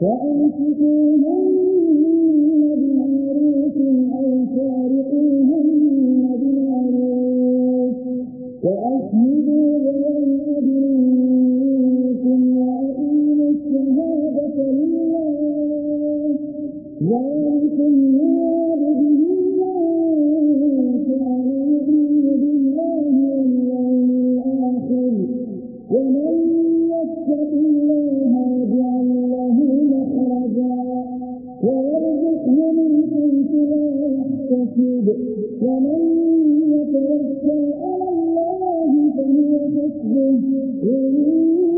وأنفقوهن ومن يتوكل على الله فهو حسبه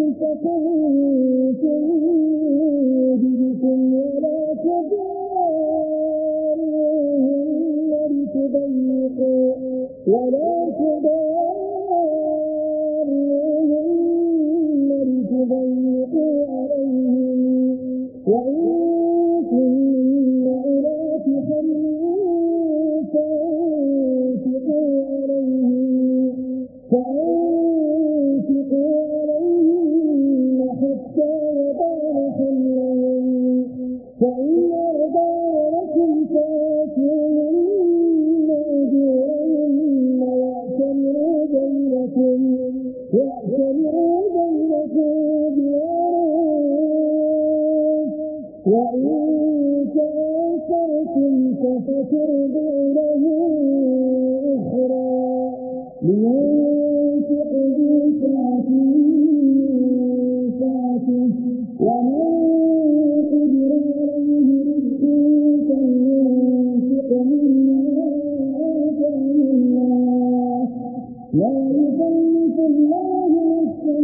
أنفسكم تنبئكم ولا تضارون لتضيقوا ولا بَرْكٍ فَتَكِرْدُ لَهُ أُخْرًا لِيَنْفِقْ بِسَعْتٍ مِنْ سَعْتٍ وَمَنْ قُدْرَ عَلَيْهِ رِزْقٍ فَلْيَنْفِقْ مِنَّا أَوْتَعِ اللَّهِ لَا يُخَلِّفُ اللَّهُ نَفْسًا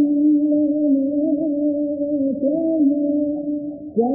لَا